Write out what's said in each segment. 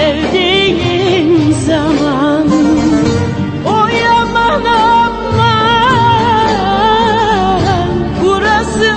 Seni sevdiğim zaman. O yaman aman Burası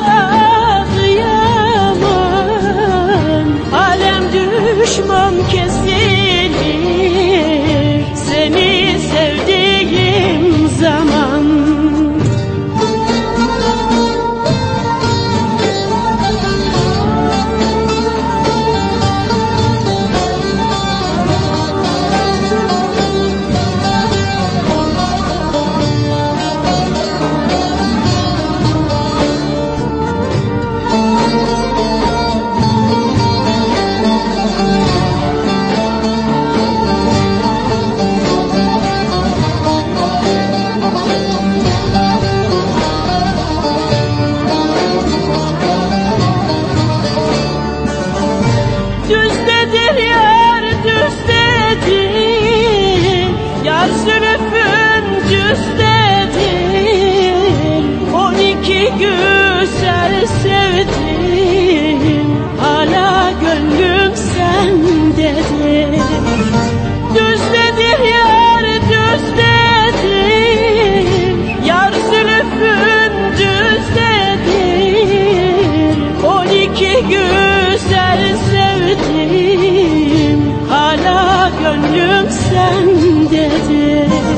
Düzdedir yar düzdedir Yar zülfün cüzdedir On iki güzel sevdim Hala gönlüm sendedir derdim Hala gönlüm sendedir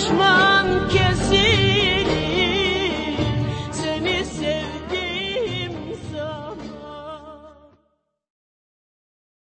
düşman kim?